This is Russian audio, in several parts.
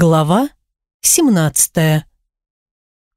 Глава 17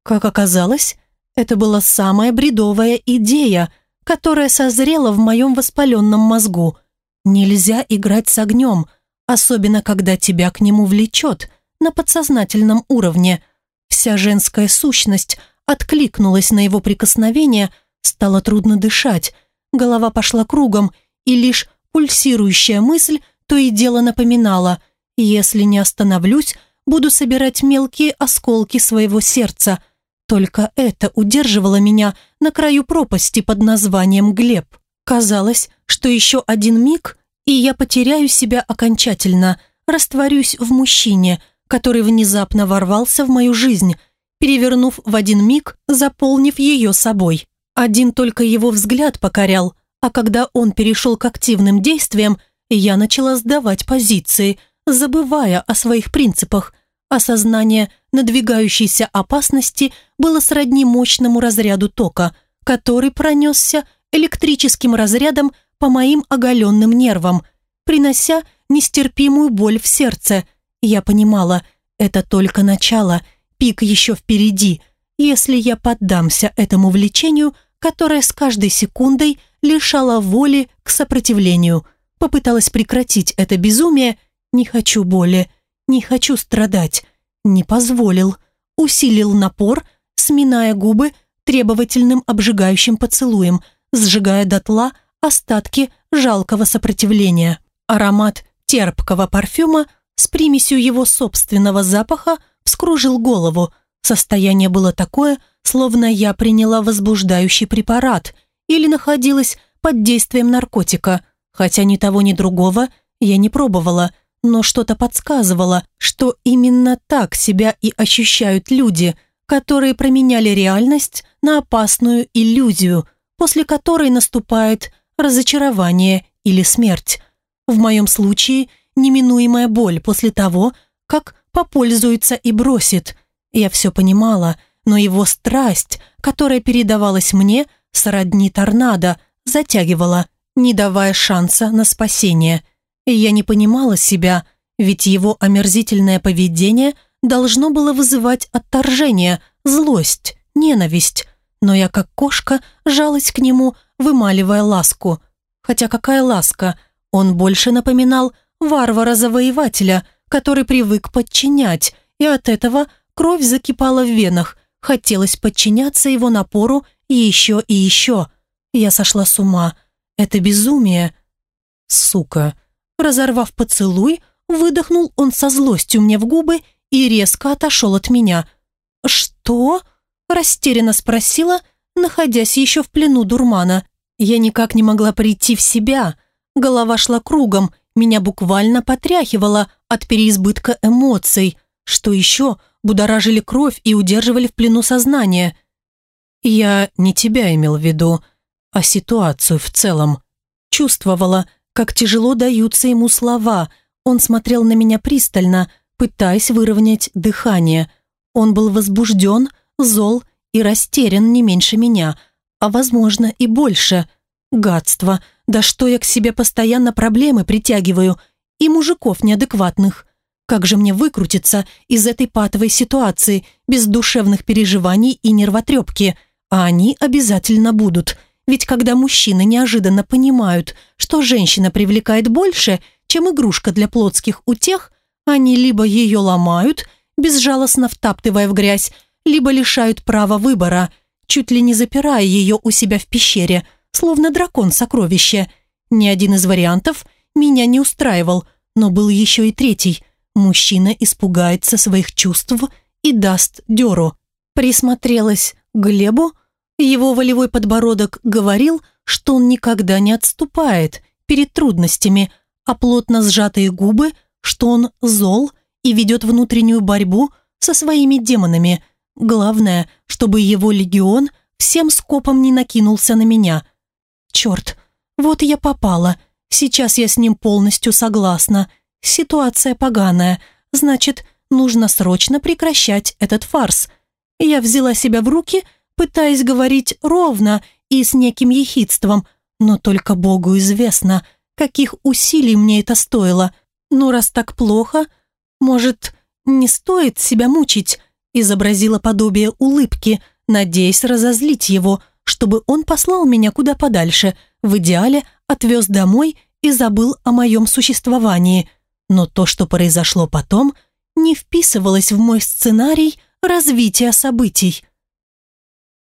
Как оказалось, это была самая бредовая идея, которая созрела в моем воспаленном мозгу. Нельзя играть с огнем, особенно когда тебя к нему влечет на подсознательном уровне. Вся женская сущность откликнулась на его прикосновение, стало трудно дышать, голова пошла кругом, и лишь пульсирующая мысль то и дело напоминала «Если не остановлюсь, буду собирать мелкие осколки своего сердца. Только это удерживало меня на краю пропасти под названием Глеб. Казалось, что еще один миг, и я потеряю себя окончательно, растворюсь в мужчине, который внезапно ворвался в мою жизнь, перевернув в один миг, заполнив ее собой. Один только его взгляд покорял, а когда он перешел к активным действиям, я начала сдавать позиции, забывая о своих принципах – Осознание надвигающейся опасности было сродни мощному разряду тока, который пронесся электрическим разрядом по моим оголенным нервам, принося нестерпимую боль в сердце. Я понимала, это только начало, пик еще впереди. Если я поддамся этому влечению, которое с каждой секундой лишало воли к сопротивлению, попыталась прекратить это безумие, не хочу боли, не хочу страдать. Не позволил. Усилил напор, сминая губы требовательным обжигающим поцелуем, сжигая дотла остатки жалкого сопротивления. Аромат терпкого парфюма с примесью его собственного запаха вскружил голову. Состояние было такое, словно я приняла возбуждающий препарат или находилась под действием наркотика, хотя ни того, ни другого я не пробовала – но что-то подсказывало, что именно так себя и ощущают люди, которые променяли реальность на опасную иллюзию, после которой наступает разочарование или смерть. В моем случае неминуемая боль после того, как попользуется и бросит. Я все понимала, но его страсть, которая передавалась мне, сродни торнадо, затягивала, не давая шанса на спасение – я не понимала себя, ведь его омерзительное поведение должно было вызывать отторжение, злость, ненависть. Но я, как кошка, жалась к нему, вымаливая ласку. Хотя какая ласка? Он больше напоминал варвара-завоевателя, который привык подчинять, и от этого кровь закипала в венах, хотелось подчиняться его напору еще и еще. Я сошла с ума. Это безумие. Сука. Разорвав поцелуй, выдохнул он со злостью мне в губы и резко отошел от меня. «Что?» – растерянно спросила, находясь еще в плену дурмана. Я никак не могла прийти в себя. Голова шла кругом, меня буквально потряхивало от переизбытка эмоций. Что еще? Будоражили кровь и удерживали в плену сознание. Я не тебя имел в виду, а ситуацию в целом. Чувствовала, как тяжело даются ему слова. Он смотрел на меня пристально, пытаясь выровнять дыхание. Он был возбужден, зол и растерян не меньше меня, а, возможно, и больше. Гадство. Да что я к себе постоянно проблемы притягиваю. И мужиков неадекватных. Как же мне выкрутиться из этой патовой ситуации, без душевных переживаний и нервотрепки? А они обязательно будут – ведь когда мужчины неожиданно понимают, что женщина привлекает больше, чем игрушка для плотских утех, они либо ее ломают, безжалостно втаптывая в грязь, либо лишают права выбора, чуть ли не запирая ее у себя в пещере, словно дракон-сокровище. Ни один из вариантов меня не устраивал, но был еще и третий. Мужчина испугается своих чувств и даст дёру. Присмотрелась к Глебу, его волевой подбородок говорил, что он никогда не отступает перед трудностями, а плотно сжатые губы, что он зол и ведет внутреннюю борьбу со своими демонами. Главное, чтобы его легион всем скопом не накинулся на меня. Черт, вот я попала. Сейчас я с ним полностью согласна. Ситуация поганая. Значит, нужно срочно прекращать этот фарс. Я взяла себя в руки и пытаясь говорить ровно и с неким ехидством, но только Богу известно, каких усилий мне это стоило. Ну, раз так плохо, может, не стоит себя мучить», изобразила подобие улыбки, надеясь разозлить его, чтобы он послал меня куда подальше, в идеале отвез домой и забыл о моем существовании. Но то, что произошло потом, не вписывалось в мой сценарий развития событий.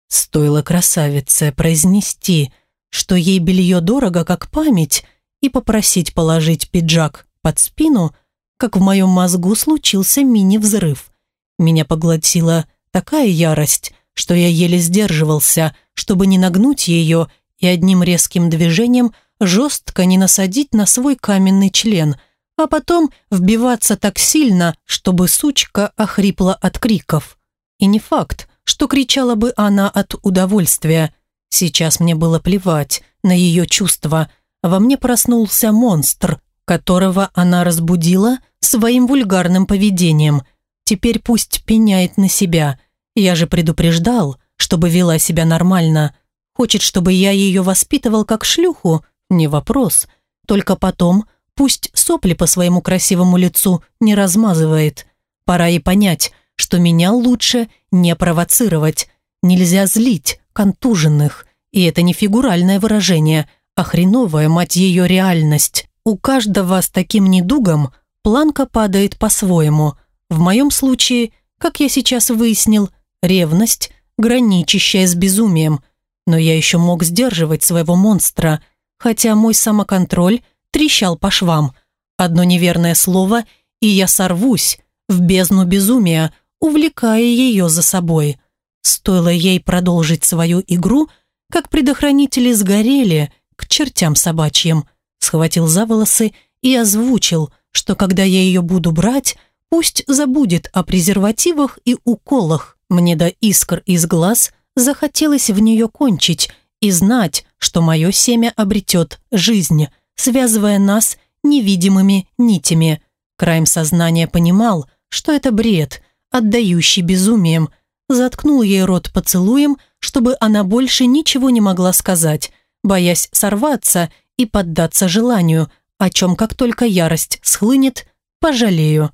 Стоило красавице произнести, что ей белье дорого, как память, и попросить положить пиджак под спину, как в моем мозгу случился мини-взрыв. Меня поглотила такая ярость, что я еле сдерживался, чтобы не нагнуть ее и одним резким движением жестко не насадить на свой каменный член, а потом вбиваться так сильно, чтобы сучка охрипла от криков. И не факт, что кричала бы она от удовольствия. Сейчас мне было плевать на ее чувства. Во мне проснулся монстр, которого она разбудила своим вульгарным поведением. Теперь пусть пеняет на себя. Я же предупреждал, чтобы вела себя нормально. Хочет, чтобы я ее воспитывал как шлюху? Не вопрос. Только потом пусть сопли по своему красивому лицу не размазывает. Пора и понять, что меня лучше не провоцировать. Нельзя злить контуженных. И это не фигуральное выражение, а хреновая, мать ее, реальность. У каждого с таким недугом планка падает по-своему. В моем случае, как я сейчас выяснил, ревность, граничащая с безумием – но я еще мог сдерживать своего монстра, хотя мой самоконтроль трещал по швам. Одно неверное слово, и я сорвусь в бездну безумия, увлекая ее за собой. Стоило ей продолжить свою игру, как предохранители сгорели к чертям собачьим. Схватил за волосы и озвучил, что когда я ее буду брать, пусть забудет о презервативах и уколах. Мне до искр из глаз захотелось в нее кончить и знать, что мое семя обретет жизнь, связывая нас невидимыми нитями. Краем сознания понимал, что это бред, отдающий безумием. Заткнул ей рот поцелуем, чтобы она больше ничего не могла сказать, боясь сорваться и поддаться желанию, о чем как только ярость схлынет, пожалею.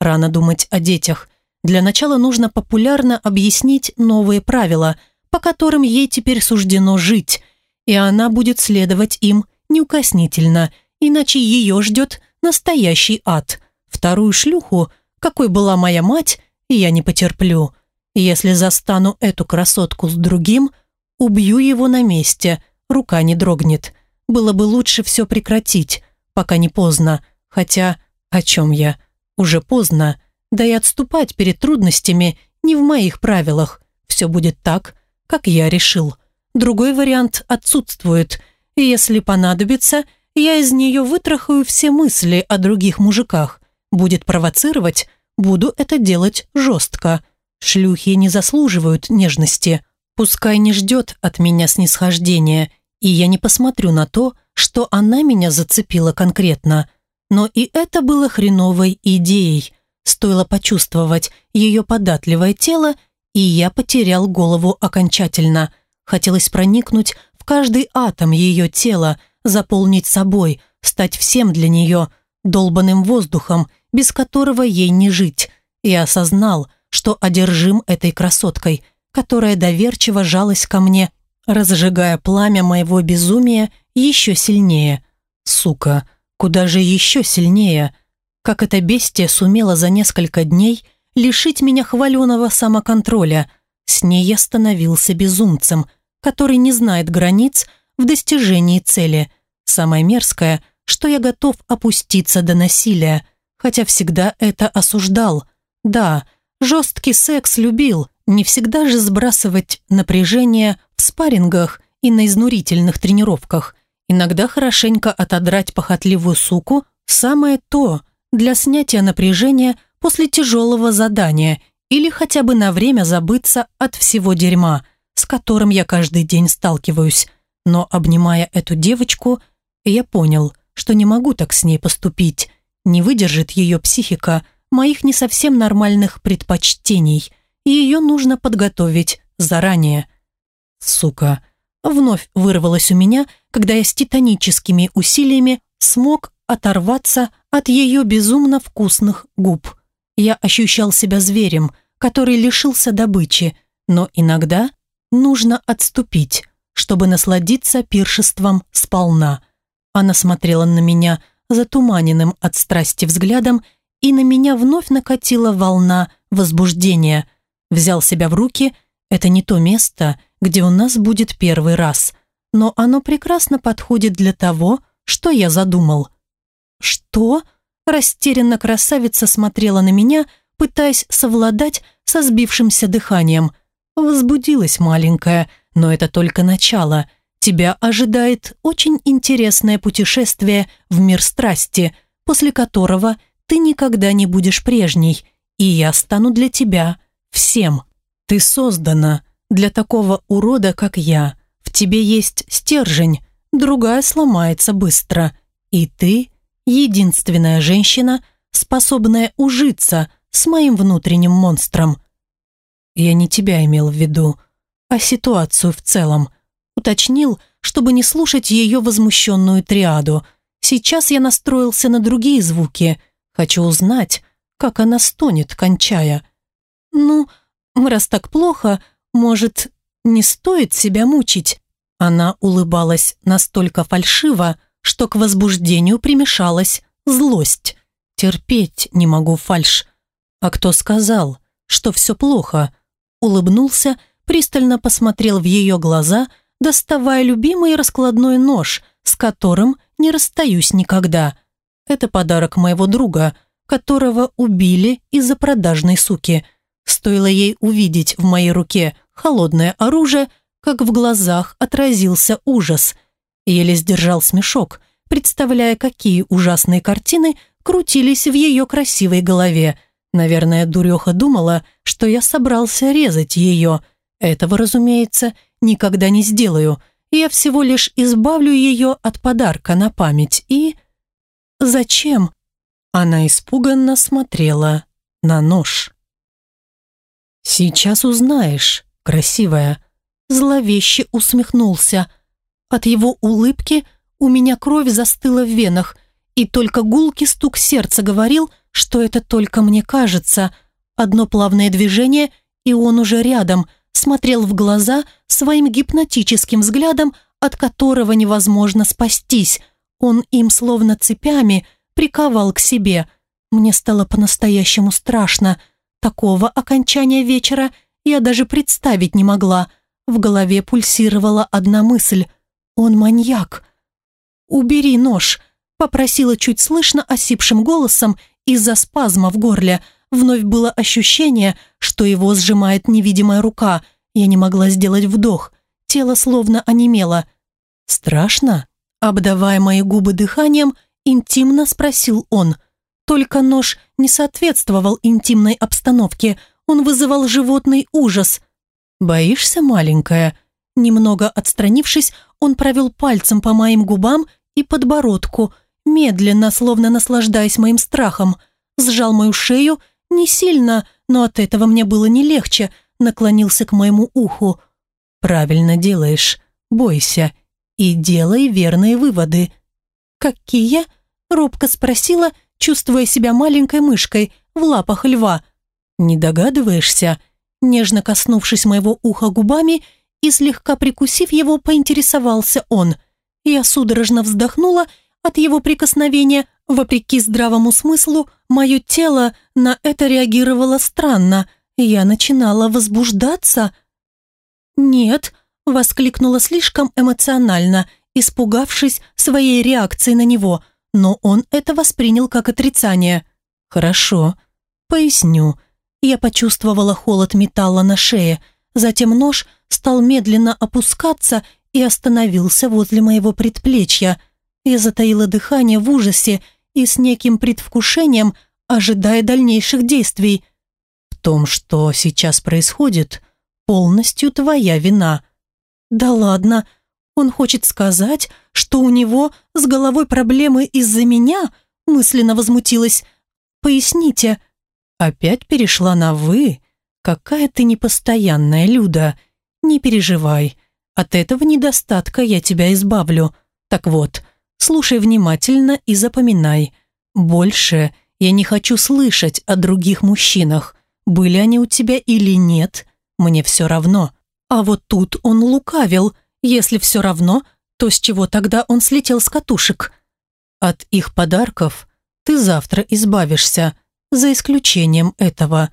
Рано думать о детях – для начала нужно популярно объяснить новые правила, по которым ей теперь суждено жить, и она будет следовать им неукоснительно, иначе ее ждет настоящий ад. Вторую шлюху, какой была моя мать, я не потерплю. Если застану эту красотку с другим, убью его на месте, рука не дрогнет. Было бы лучше все прекратить, пока не поздно. Хотя, о чем я? Уже поздно. Да и отступать перед трудностями не в моих правилах. Все будет так, как я решил. Другой вариант отсутствует. Если понадобится, я из нее вытрахаю все мысли о других мужиках. Будет провоцировать, буду это делать жестко. Шлюхи не заслуживают нежности. Пускай не ждет от меня снисхождения, и я не посмотрю на то, что она меня зацепила конкретно. Но и это было хреновой идеей. Стоило почувствовать ее податливое тело, и я потерял голову окончательно. Хотелось проникнуть в каждый атом ее тела, заполнить собой, стать всем для нее, долбанным воздухом, без которого ей не жить. И осознал, что одержим этой красоткой, которая доверчиво жалась ко мне, разжигая пламя моего безумия еще сильнее. Сука, куда же еще сильнее – как эта бестия сумела за несколько дней лишить меня хваленого самоконтроля. С ней я становился безумцем, который не знает границ в достижении цели. Самое мерзкое, что я готов опуститься до насилия, хотя всегда это осуждал. Да, жесткий секс любил, не всегда же сбрасывать напряжение в спаррингах и на изнурительных тренировках. Иногда хорошенько отодрать похотливую суку – самое то, для снятия напряжения после тяжелого задания или хотя бы на время забыться от всего дерьма, с которым я каждый день сталкиваюсь. Но, обнимая эту девочку, я понял, что не могу так с ней поступить. Не выдержит ее психика моих не совсем нормальных предпочтений, и ее нужно подготовить заранее. Сука, вновь вырвалось у меня, когда я с титаническими усилиями смог оторваться от ее безумно вкусных губ. Я ощущал себя зверем, который лишился добычи, но иногда нужно отступить, чтобы насладиться пиршеством сполна. Она смотрела на меня затуманенным от страсти взглядом, и на меня вновь накатила волна возбуждения. Взял себя в руки, это не то место, где у нас будет первый раз, но оно прекрасно подходит для того, что я задумал. «Что?» Растерянно красавица смотрела на меня, пытаясь совладать со сбившимся дыханием. Возбудилась маленькая, но это только начало. Тебя ожидает очень интересное путешествие в мир страсти, после которого ты никогда не будешь прежней, и я стану для тебя всем. Ты создана для такого урода, как я. В тебе есть стержень, другая сломается быстро, и ты единственная женщина, способная ужиться с моим внутренним монстром. Я не тебя имел в виду, а ситуацию в целом. Уточнил, чтобы не слушать ее возмущенную триаду. Сейчас я настроился на другие звуки. Хочу узнать, как она стонет, кончая. Ну, раз так плохо, может, не стоит себя мучить? Она улыбалась настолько фальшиво, что к возбуждению примешалась злость. Терпеть не могу фальш. А кто сказал, что все плохо? Улыбнулся, пристально посмотрел в ее глаза, доставая любимый раскладной нож, с которым не расстаюсь никогда. Это подарок моего друга, которого убили из-за продажной суки. Стоило ей увидеть в моей руке холодное оружие, как в глазах отразился ужас – Еле сдержал смешок, представляя, какие ужасные картины крутились в ее красивой голове. Наверное, дуреха думала, что я собрался резать ее. Этого, разумеется, никогда не сделаю. Я всего лишь избавлю ее от подарка на память и... Зачем? Она испуганно смотрела на нож. «Сейчас узнаешь, красивая», зловеще усмехнулся. От его улыбки у меня кровь застыла в венах, и только гулкий стук сердца говорил, что это только мне кажется. Одно плавное движение, и он уже рядом, смотрел в глаза своим гипнотическим взглядом, от которого невозможно спастись. Он им словно цепями приковал к себе. Мне стало по-настоящему страшно. Такого окончания вечера я даже представить не могла. В голове пульсировала одна мысль. «Он маньяк!» «Убери нож!» – попросила чуть слышно осипшим голосом из-за спазма в горле. Вновь было ощущение, что его сжимает невидимая рука. Я не могла сделать вдох. Тело словно онемело. «Страшно?» Обдавая мои губы дыханием, интимно спросил он. Только нож не соответствовал интимной обстановке. Он вызывал животный ужас. «Боишься, маленькая?» Немного отстранившись, он провел пальцем по моим губам и подбородку, медленно, словно наслаждаясь моим страхом. Сжал мою шею, не сильно, но от этого мне было не легче, наклонился к моему уху. «Правильно делаешь, бойся и делай верные выводы». «Какие?» – робко спросила, чувствуя себя маленькой мышкой в лапах льва. «Не догадываешься?» Нежно коснувшись моего уха губами – и, слегка прикусив его, поинтересовался он. Я судорожно вздохнула от его прикосновения. Вопреки здравому смыслу, мое тело на это реагировало странно. Я начинала возбуждаться. «Нет», — воскликнула слишком эмоционально, испугавшись своей реакции на него, но он это воспринял как отрицание. «Хорошо, поясню». Я почувствовала холод металла на шее, затем нож стал медленно опускаться и остановился возле моего предплечья. Я затаила дыхание в ужасе и с неким предвкушением, ожидая дальнейших действий. В том, что сейчас происходит, полностью твоя вина. Да ладно, он хочет сказать, что у него с головой проблемы из-за меня? Мысленно возмутилась. Поясните. Опять перешла на «вы»? Какая ты непостоянная, Люда. «Не переживай, от этого недостатка я тебя избавлю. Так вот, слушай внимательно и запоминай. Больше Я не хочу слышать о других мужчинах. Были они у тебя или нет, мне все равно. А вот тут он лукавил. Если все равно, то с чего тогда он слетел с катушек? От их подарков ты завтра избавишься, за исключением этого.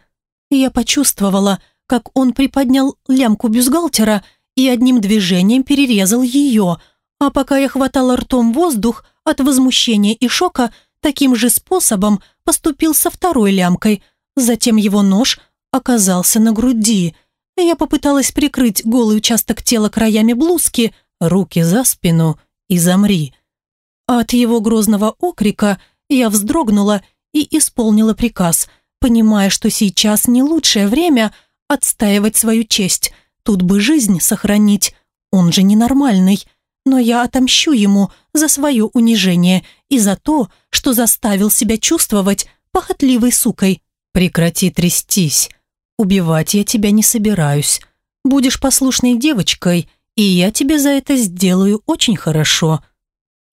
Я почувствовала, как он приподнял лямку бюстгальтера и одним движением перерезал ее, а пока я хватала ртом воздух от возмущения и шока, таким же способом поступил со второй лямкой. Затем его нож оказался на груди. Я попыталась прикрыть голый участок тела краями блузки, руки за спину и замри. От его грозного окрика я вздрогнула и исполнила приказ, понимая, что сейчас не лучшее время отстаивать свою честь. Тут бы жизнь сохранить. Он же ненормальный. Но я отомщу ему за свое унижение и за то, что заставил себя чувствовать похотливой сукой. Прекрати трястись. Убивать я тебя не собираюсь. Будешь послушной девочкой, и я тебе за это сделаю очень хорошо.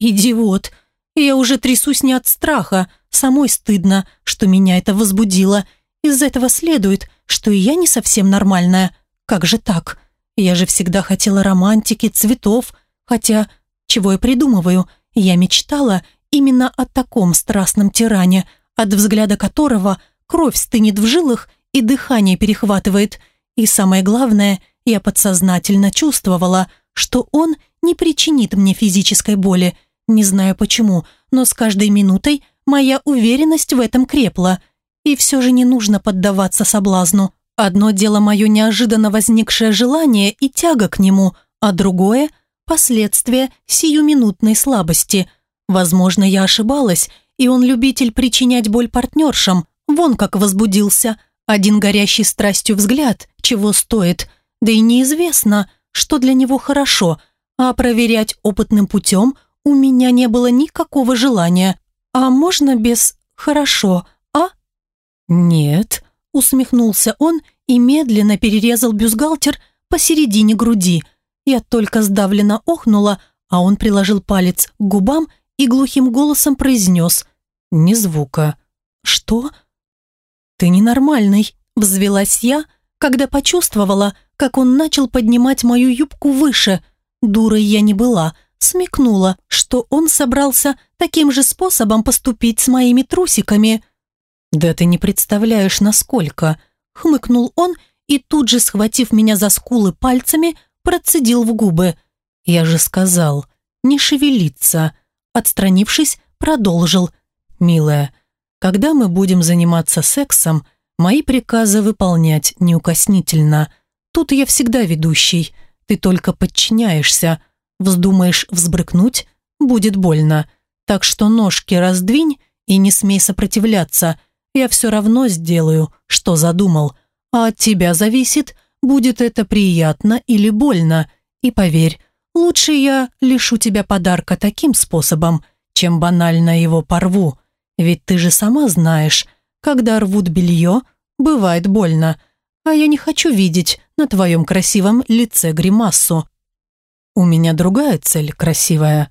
«Идиот! Я уже трясусь не от страха, самой стыдно, что меня это возбудило. Из этого следует, что и я не совсем нормальная. Как же так? Я же всегда хотела романтики, цветов, хотя, чего я придумываю, я мечтала именно о таком страстном тиране, от взгляда которого кровь стынет в жилах и дыхание перехватывает. И самое главное, я подсознательно чувствовала, что он не причинит мне физической боли, не знаю почему, но с каждой минутой моя уверенность в этом крепла. И все же не нужно поддаваться соблазну. Одно дело мое неожиданно возникшее желание и тяга к нему, а другое – последствия сиюминутной слабости. Возможно, я ошибалась, и он любитель причинять боль партнершам. Вон как возбудился. Один горящий страстью взгляд, чего стоит. Да и неизвестно, что для него хорошо, а проверять опытным путем – у меня не было никакого желания. А можно без «хорошо», а? Нет, усмехнулся он и медленно перерезал бюстгальтер посередине груди. Я только сдавленно охнула, а он приложил палец к губам и глухим голосом произнес «Ни звука». «Что?» «Ты ненормальный», — взвелась я, когда почувствовала, как он начал поднимать мою юбку выше. Дурой я не была — смекнула, что он собрался таким же способом поступить с моими трусиками. «Да ты не представляешь, насколько!» — хмыкнул он и тут же, схватив меня за скулы пальцами, процедил в губы. «Я же сказал, не шевелиться!» Отстранившись, продолжил. «Милая, когда мы будем заниматься сексом, мои приказы выполнять неукоснительно. Тут я всегда ведущий, ты только подчиняешься, Вздумаешь взбрыкнуть, будет больно. Так что ножки раздвинь и не смей сопротивляться. Я все равно сделаю, что задумал. А от тебя зависит, будет это приятно или больно. И поверь, лучше я лишу тебя подарка таким способом, чем банально его порву. Ведь ты же сама знаешь, когда рвут белье, бывает больно. А я не хочу видеть на твоем красивом лице гримасу. У меня другая цель красивая.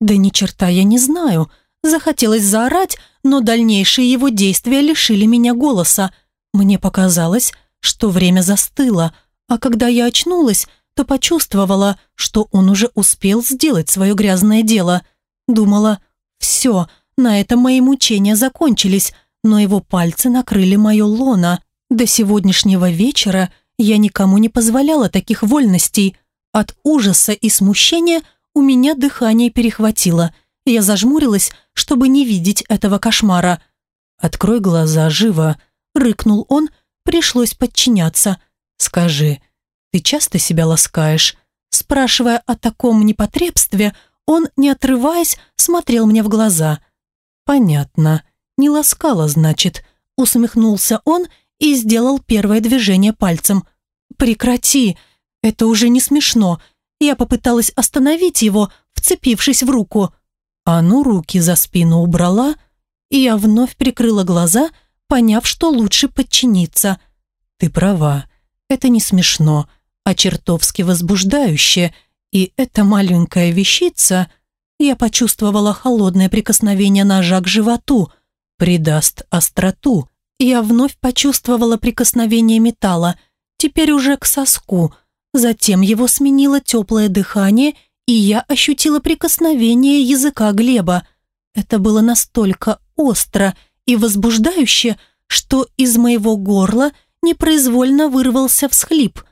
Да ни черта я не знаю. Захотелось заорать, но дальнейшие его действия лишили меня голоса. Мне показалось, что время застыло, а когда я очнулась, то почувствовала, что он уже успел сделать свое грязное дело. Думала, все, на этом мои мучения закончились, но его пальцы накрыли мое лоно. До сегодняшнего вечера я никому не позволяла таких вольностей – от ужаса и смущения у меня дыхание перехватило. Я зажмурилась, чтобы не видеть этого кошмара. «Открой глаза, живо!» — рыкнул он, пришлось подчиняться. «Скажи, ты часто себя ласкаешь?» Спрашивая о таком непотребстве, он, не отрываясь, смотрел мне в глаза. «Понятно. Не ласкала, значит», — усмехнулся он и сделал первое движение пальцем. «Прекрати!» Это уже не смешно. Я попыталась остановить его, вцепившись в руку. А ну руки за спину убрала, и я вновь прикрыла глаза, поняв, что лучше подчиниться. Ты права, это не смешно, а чертовски возбуждающе, и эта маленькая вещица... Я почувствовала холодное прикосновение ножа к животу. придаст остроту. Я вновь почувствовала прикосновение металла, теперь уже к соску. Затем его сменило теплое дыхание, и я ощутила прикосновение языка Глеба. Это было настолько остро и возбуждающе, что из моего горла непроизвольно вырвался всхлип.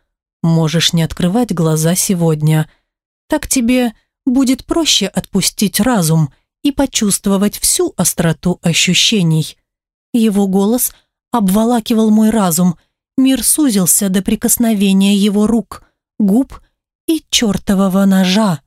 «Можешь не открывать глаза сегодня. Так тебе будет проще отпустить разум и почувствовать всю остроту ощущений». Его голос обволакивал мой разум, мир сузился до прикосновения его рук, губ и чертового ножа.